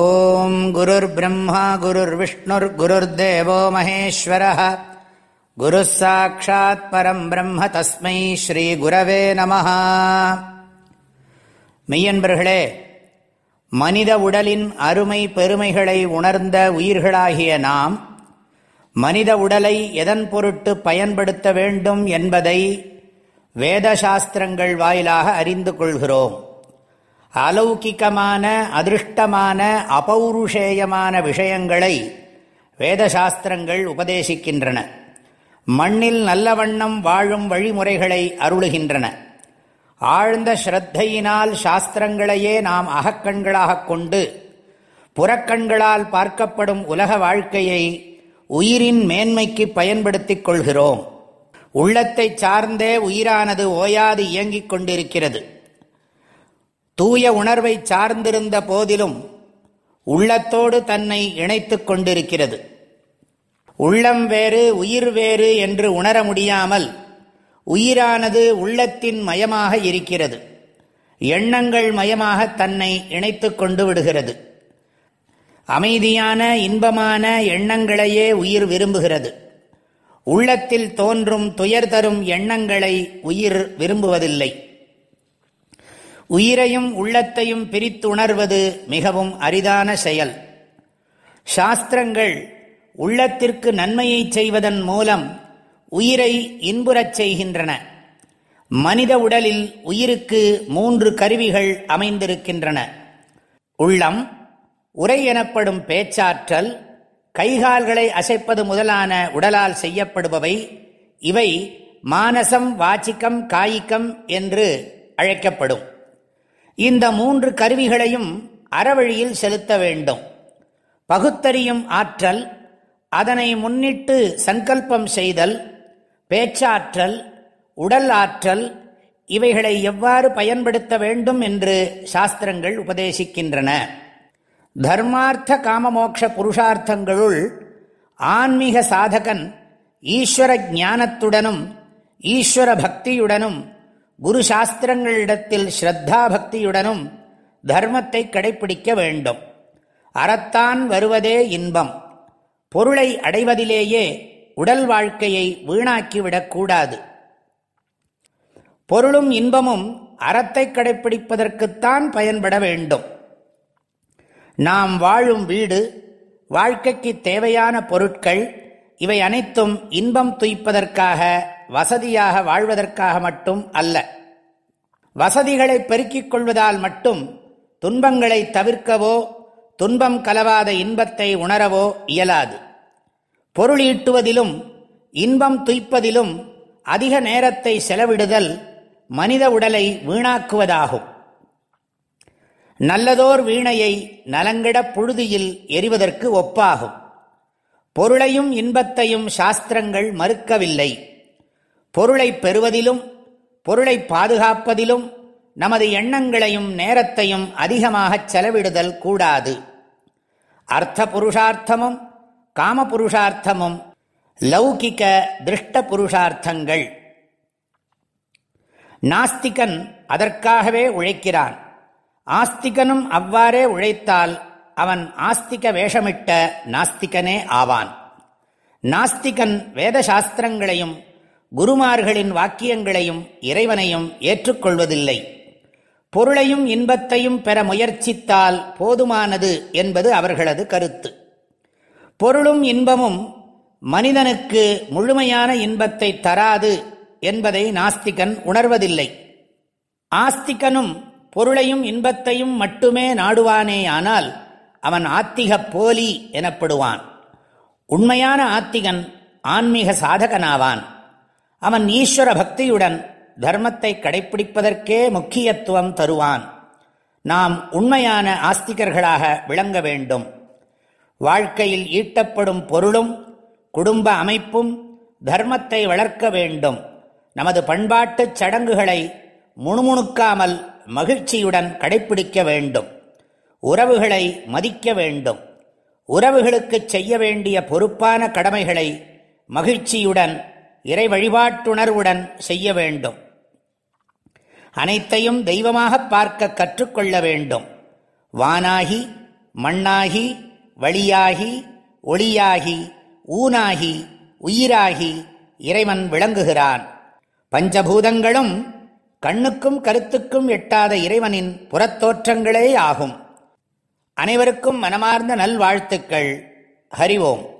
ॐ गुरुर्ब्रह्मा गुरुर्विष्णुर्गुरुर्देवो महेश्वरः गुरुः साक्षात् परम् ब्रह्म तस्मै ஸ்ரீகுரவே நம மெய்யன்பர்களே மனித உடலின் அருமை பெருமைகளை உணர்ந்த உயிர்களாகிய நாம் மனித உடலை எதன் பொருட்டு பயன்படுத்த வேண்டும் என்பதை வேத சாஸ்திரங்கள் வாயிலாக அறிந்து கொள்கிறோம் அலௌகிக்கமான அதிருஷ்டமான அபௌருஷேயமான விஷயங்களை வேதசாஸ்திரங்கள் உபதேசிக்கின்றன. மண்ணில் நல்ல வண்ணம் வாழும் வழிமுறைகளை அருளுகின்றன. ஆழ்ந்த ஸ்ரத்தையினால் சாஸ்திரங்களையே நாம் அகக்கண்களாக கொண்டு புறக்கண்களால் பார்க்கப்படும் உலக வாழ்க்கையை உயிரின் மேன்மைக்கு பயன்படுத்திக் கொள்கிறோம். உள்ளத்தை சார்ந்தே உயிரானது ஓயாது இயங்கிக் கொண்டிருக்கிறது. தூய உணர்வை சார்ந்திருந்த போதிலும் உள்ளத்தோடு தன்னை இணைத்து கொண்டிருக்கிறது. உள்ளம் வேறு உயிர் வேறு என்று உணர முடியாமல் உயிரானது உள்ளத்தின் மயமாக இருக்கிறது. எண்ணங்கள் மயமாக தன்னை இணைத்து கொண்டு விடுகிறது. அமைதியான இன்பமான எண்ணங்களையே உயிர் விரும்புகிறது. உள்ளத்தில் தோன்றும் துயர் தரும் எண்ணங்களை உயிர் விரும்புவதில்லை. உயிரையும் உள்ளத்தையும் பிரித்துணர்வது மிகவும் அரிதான செயல். சாஸ்திரங்கள் உள்ளத்திற்கு நன்மையை செய்வதன் மூலம் உயிரை இன்புறச் செய்கின்றன. மனித உடலில் உயிருக்கு மூன்று கருவிகள் அமைந்திருக்கின்றன. உள்ளம் உரை எனப்படும் பேச்சாற்றல் கைகால்களை அசைப்பது முதலான உடலால் செய்யப்படுபவை. இவை மானசம் வாச்சிக்கம் காய்கம் என்று அழைக்கப்படும். இந்த மூன்று கருவிகளையும் அறவழியில் செலுத்த வேண்டும். பகுத்தறியும் ஆற்றல் அதனை முன்னிட்டு சங்கல்பம் செய்தல் பேச்சாற்றல் உடல் ஆற்றல் இவைகளை எவ்வாறு பயன்படுத்த வேண்டும் என்று சாஸ்திரங்கள் உபதேசிக்கின்றன. தர்மார்த்த காமமோக்ஷ புருஷார்த்தங்களுள் ஆன்மீக சாதகன் ஈஸ்வர ஞானத்துடனும் ஈஸ்வர பக்தியுடனும் குரு சாஸ்திரங்களிடத்தில் ஸ்ரத்தா பக்தியுடனும் தர்மத்தை கடைபிடிக்க வேண்டும். அறத்தான் வருவதே இன்பம். பொருளை அடைவதிலேயே உடல் வாழ்க்கையை வீணாக்கிவிடக்கூடாது பொருளும் இன்பமும் அறத்தை கடைப்பிடிப்பதற்குத்தான் பயன்பட வேண்டும். நாம் வாழும் வீடு வாழ்க்கைக்கு தேவையான பொருட்கள் இவை அனைத்தும் இன்பம் துய்ப்பதற்காக வசதியாக வாழ்வதற்காக மட்டும் அல்ல. வசதிகளை பெருக்கிக் கொள்வதால் மட்டும் துன்பங்களை தவிர்க்கவோ துன்பம் கலவாத இன்பத்தை உணரவோ இயலாது. பொருள் ஈட்டுவதிலும் இன்பம் துய்ப்பதிலும் அதிக நேரத்தை செலவிடுதல் மனித உடலை வீணாக்குவதாகும். நல்லதோர் வீணையை நலங்கிட புழுதியில் எரிவதற்கு ஒப்பாகும். பொருளையும் இன்பத்தையும் சாஸ்திரங்கள் மறுக்கவில்லை. பொருளை பெறுவதிலும் பொருளை பாதுகாப்பதிலும் நமது எண்ணங்களையும் நேரத்தையும் அதிகமாக செலவிடுதல் கூடாது. அர்த்த புருஷார்த்தமும் காம புருஷார்த்தமும் லௌகிக திருஷ்ட புருஷார்த்தங்கள் நாஸ்திகன் அதற்காகவே உழைக்கிறான். ஆஸ்திகனும் அவ்வாறே உழைத்தால் அவன் ஆஸ்திக வேஷமிட்ட நாஸ்திகனே ஆவான். நாஸ்திகன் வேத சாஸ்திரங்களையும் குருமார்களின் வாக்கியங்களையும் இறைவனையும் ஏற்றுக்கொள்வதில்லை. பொருளையும் இன்பத்தையும் பெற முயற்சித்தால் போதுமானது என்பது அவர்களது கருத்து. பொருளும் இன்பமும் மனிதனுக்கு முழுமையான இன்பத்தை தராது என்பதை நாஸ்திகன் உணர்வதில்லை. ஆஸ்திகனும் பொருளையும் இன்பத்தையும் மட்டுமே நாடுவானேயானால் அவன் ஆத்திக போலி எனப்படுவான். உண்மையான ஆத்திகன் ஆன்மீக சாதகனாவான். அவன் ஈஸ்வர பக்தியுடன் தர்மத்தை கடைப்பிடிப்பதற்கே முக்கியத்துவம் தருவான். நாம் உண்மையான ஆஸ்திகர்களாக விளங்க வேண்டும். வாழ்க்கையில் ஈட்டப்படும் பொருளும் குடும்ப அமைப்பும் தர்மத்தை வளர்க்க வேண்டும். நமது பண்பாட்டுச் சடங்குகளை முணுமுணுக்காமல் மகிழ்ச்சியுடன் கடைப்பிடிக்க வேண்டும். உறவுகளை மதிக்க வேண்டும். உறவுகளுக்கு செய்ய வேண்டிய பொறுப்பான கடமைகளை மகிழ்ச்சியுடன் இறை வழிபாட்டுணர்வுடன் செய்ய வேண்டும். அனைத்தையும் தெய்வமாக பார்க்க கற்றுக்கொள்ள வேண்டும். வானாகி மண்ணாகி வழியாகி ஒளியாகி ஊனாகி உயிராகி இறைவன் விளங்குகிறான். பஞ்சபூதங்களும் கண்ணுக்கும் கருத்துக்கும் எட்டாத இறைவனின் புறத்தோற்றங்களே ஆகும். அனைவருக்கும் மனமார்ந்த நல்வாழ்த்துக்கள். ஹரிவோம்